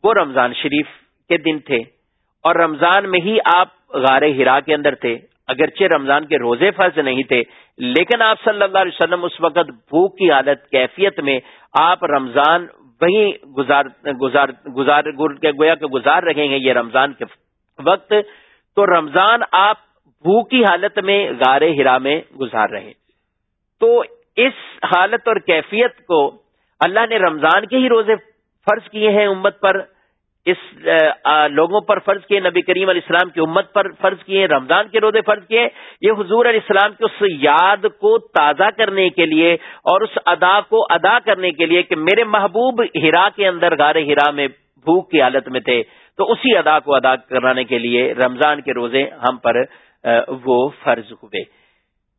وہ رمضان شریف کے دن تھے۔ اور رمضان میں ہی آپ غار ہرا کے اندر تھے۔ اگرچہ رمضان کے روزے فرض نہیں تھے، لیکن آپ صلی اللہ علیہ وسلم اس وقت بھوک کی حالت، کیفیت میں آپ رمضان وہیں گزار گزار گزار، گویا کہ گزار رہیں گے، یہ رمضان کے وقت۔ تو رمضان آپ بھوک کی حالت میں غار ہرا میں گزار رہے تو اس حالت اور کیفیت کو اللہ نے رمضان کے ہی روزے فرض کیے ہیں امت پر، اس لوگوں پر فرض کیے، نبی کریم علیہ السلام کی امت پر فرض کیے رمضان کے روزے فرض کیے یہ حضور علیہ السلام کی اس یاد کو تازہ کرنے کے لیے اور اس ادا کو ادا کرنے کے لیے کہ میرے محبوب ہرا کے اندر غار ہرا میں بھوک کی حالت میں تھے، تو اسی ادا کو ادا کرانے کے لیے رمضان کے روزے ہم پر وہ فرض ہوئے۔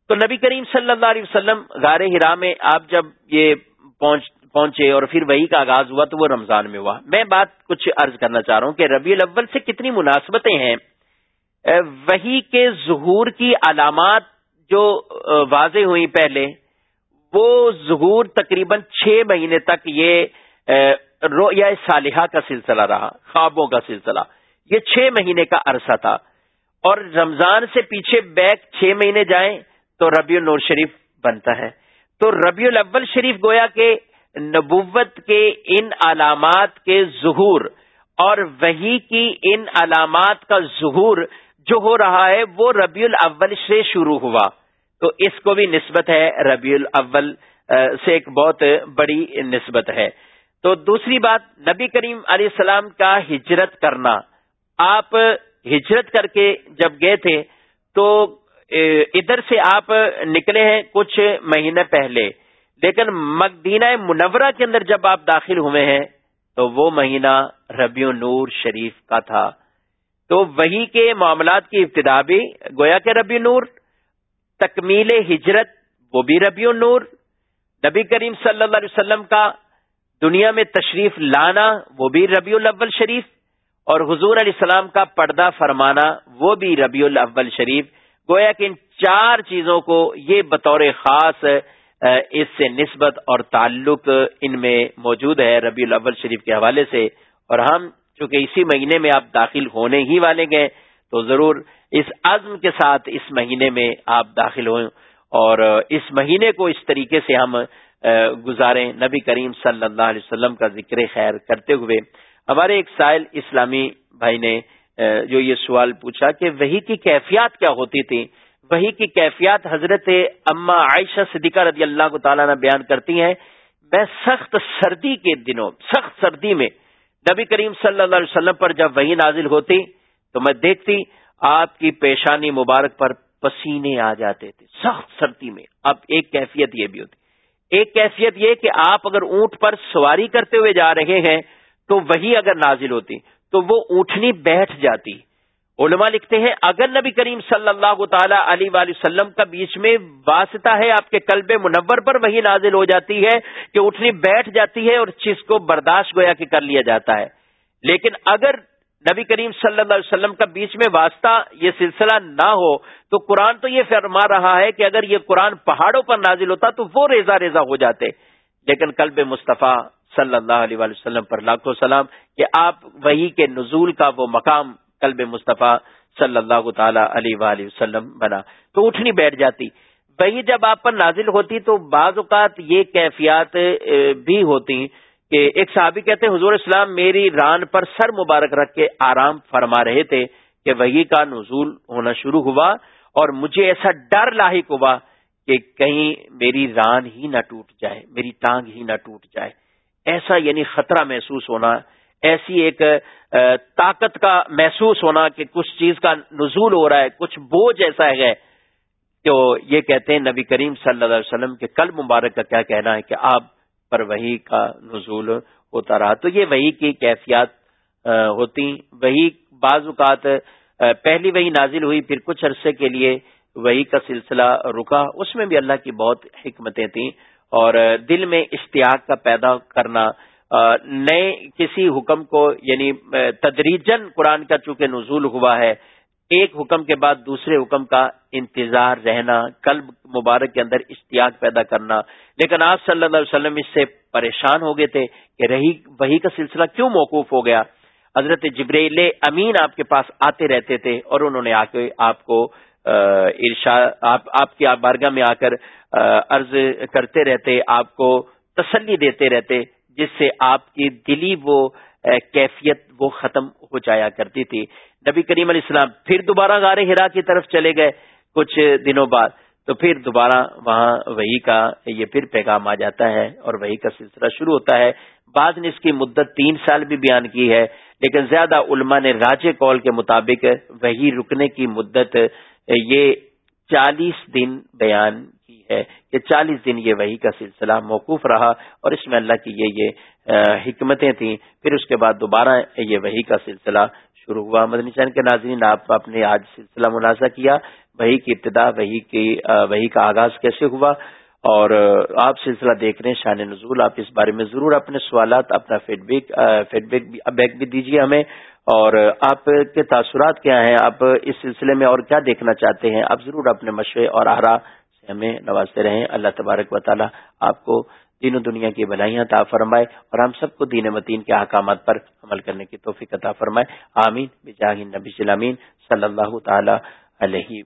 تو نبی کریم صلی اللہ علیہ وسلم غار ہرا میں آپ جب یہ پہنچ، پہنچے اور پھر وہی کا آغاز ہوا تو وہ رمضان میں ہوا۔ میں بات کچھ عرض کرنا چاہ رہا ہوں کہ ربیع الاول سے کتنی مناسبتیں ہیں۔ وہی کے ظہور کی علامات جو واضح ہوئی پہلے، وہ ظہور تقریباً چھ مہینے تک یہ رویا صالحہ کا سلسلہ رہا، خوابوں کا سلسلہ۔ یہ چھ مہینے کا عرصہ تھا۔ اور رمضان سے پیچھے بیک چھ مہینے جائیں تو ربیع النور شریف بنتا ہے۔ تو ربیع الاول شریف گویا کہ نبوت کے ان علامات کے ظہور اور وہی کی ان علامات کا ظہور جو ہو رہا ہے وہ ربیع الاول سے شروع ہوا۔ تو اس کو بھی نسبت ہے، ربیع الاول سے ایک بہت بڑی نسبت ہے۔ تو دوسری بات، نبی کریم علیہ السلام کا ہجرت کرنا۔ آپ ہجرت کر کے جب گئے تھے، تو ادھر سے آپ نکلے ہیں کچھ مہینے پہلے۔ لیکن مدینہ منورہ کے اندر جب آپ داخل ہوئے ہیں، تو وہ مہینہ ربیع نور شریف کا تھا۔ تو وہی کے معاملات کی ابتدا بھی گویا کہ ربیع نور تکمیل ہجرت وہ بھی ربیع نور نبی کریم صلی اللہ علیہ وسلم کا دنیا میں تشریف لانا وہ بھی ربیع الاول شریف۔ اور حضور علیہ السلام کا پردہ فرمانا، وہ بھی ربیع الاول شریف، گویا کہ ان چار چیزوں کو یہ بطور خاص اس سے نسبت اور تعلق ان میں موجود ہے ربیع الاول شریف کے حوالے سے۔ اور ہم چونکہ اسی مہینے میں آپ داخل ہونے ہی والے گئے تو ضرور اس عزم کے ساتھ اس مہینے میں آپ داخل ہوئیں اور اس مہینے کو اس طریقے سے ہم گزاریں۔ نبی کریم صلی اللہ علیہ وسلم کا ذکر خیر کرتے ہوئے ہمارے ایک سائل اسلامی بھائی نے جو یہ سوال پوچھا کہ وہی کی کیفیات کیا ہوتی تھی؟ وہی کی کیفیات حضرت اما عائشہ صدیقہ رضی اللہ کو تعالیٰ نے بیان کرتی ہیں۔ میں سخت سردی کے دنوں، سخت سردی میں نبی کریم صلی اللہ علیہ وسلم پر جب وہی نازل ہوتی تو میں دیکھتی آپ کی پیشانی مبارک پر پسینے آ جاتے تھے، سخت سردی میں۔ اب ایک کیفیت یہ بھی ہوتی۔ ایک کیفیت یہ کہ آپ اگر اونٹ پر سواری کرتے ہوئے جا رہے ہیں تو وہی اگر نازل ہوتی تو وہ اونٹنی بیٹھ جاتی۔ علماء لکھتے ہیں، اگر نبی کریم صلی اللہ تعالی علی وسلم کا بیچ میں واسطہ ہے آپ کے قلب منور پر، وہی نازل ہو جاتی ہے کہ اٹھنی بیٹھ جاتی ہے اور چیز کو برداشت گویا کہ کر لیا جاتا ہے۔ لیکن اگر نبی کریم صلی اللہ علیہ وسلم کا بیچ میں واسطہ یہ سلسلہ نہ ہو، تو قرآن تو یہ فرما رہا ہے کہ اگر یہ قرآن پہاڑوں پر نازل ہوتا تو وہ ریزا ریزا ہو جاتے، لیکن قلب مصطفیٰ صلی اللہ علیہ وسلم پر لاکھوں سلام کہ آپ وہی کے نزول کا وہ مقام قلب مصطفیٰ صلی اللہ تعالی علیہ وآلہ وسلم بنا۔ تو اٹھنی بیٹھ جاتی۔ وہی جب آپ پر نازل ہوتی تو بعض اوقات یہ کیفیات بھی ہوتی کہ ایک صحابی کہتے ہیں حضور اسلام میری ران پر سر مبارک رکھ کے آرام فرما رہے تھے کہ وہی کا نزول ہونا شروع ہوا اور مجھے ایسا ڈر لاحق ہوا کہ کہیں میری ران ہی نہ ٹوٹ جائے، میری ٹانگ ہی نہ ٹوٹ جائے۔ ایسا یعنی خطرہ محسوس ہونا، ایسی ایک طاقت کا محسوس ہونا کہ کچھ چیز کا نزول ہو رہا ہے، کچھ بوجھ ایسا ہے تو یہ کہتے ہیں نبی کریم صلی اللہ علیہ وسلم کے کل مبارک کا کیا کہنا ہے کہ آپ پر وہی کا نزول ہوتا رہا۔ تو یہ وہی کی کیفیات ہوتی وہی بعض اوقات پہلی وہی نازل ہوئی، پھر کچھ عرصے کے لیے وہی کا سلسلہ رکا۔ اس میں بھی اللہ کی بہت حکمتیں تھیں۔ اور دل میں اشتیاق کا پیدا کرنا نئے کسی حکم کو یعنی تدریجن قرآن کا چونکہ نزول ہوا ہے، ایک حکم کے بعد دوسرے حکم کا انتظار رہنا، قلب مبارک کے اندر اشتیاق پیدا کرنا۔ لیکن آپ صلی اللہ علیہ وسلم اس سے پریشان ہو گئے تھے کہ رہی، وہی کا سلسلہ کیوں موقوف ہو گیا؟ حضرت جبریل امین آپ کے پاس آتے رہتے تھے اور انہوں نے آ کے آپ کو ارشا آپ آپ کی بارگاہ میں آ کر عرض کرتے رہتے، آپ کو تسلی دیتے رہتے، جس سے آپ کی دلی وہ کیفیت وہ ختم ہو جایا کرتی تھی۔ نبی کریم علیہ السلام پھر دوبارہ غار ہرا کی طرف چلے گئے کچھ دنوں بعد۔ تو پھر دوبارہ وہاں وہی کا یہ پھر پیغام آ جاتا ہے اور وہی کا سلسلہ شروع ہوتا ہے۔ بعد نے اس کی مدت تین سال بھی بیان کی ہے، لیکن زیادہ علماء نے راج کال کے مطابق وہی رکنے کی مدت یہ چالیس دن بیان کی ہے۔ کہ چالیس دن یہ وہی کا سلسلہ موقوف رہا اور اس میں اللہ کی یہ یہ حکمتیں تھیں۔ پھر اس کے بعد دوبارہ یہ وہی کا سلسلہ شروع ہوا۔ مدنی چین کے ناظرین، آپ نے آج سلسلہ منازع کیا۔ وہی کی ابتدا وہی کی وہی کا آغاز کیسے ہوا؟ اور آپ سلسلہ دیکھ رہے ہیں شان نزول، آپ اس بارے میں ضرور اپنے سوالات، اپنا فیڈ بیک فیڈ بیک بھی دیجیے ہمیں۔ اور آپ کے تاثرات کیا ہیں؟ آپ اس سلسلے میں اور کیا دیکھنا چاہتے ہیں؟ آپ ضرور اپنے مشورے اور آرا سے ہمیں نوازتے رہیں۔ اللہ تبارک و تعالی آپ کو دین و دنیا کی بھلائیاں عطا فرمائے اور ہم سب کو دین متین کے احکامات پر عمل کرنے کی توفیق عطا فرمائے۔ آمین۔ بجاہ نبی صلی اللہ تعالی علیہ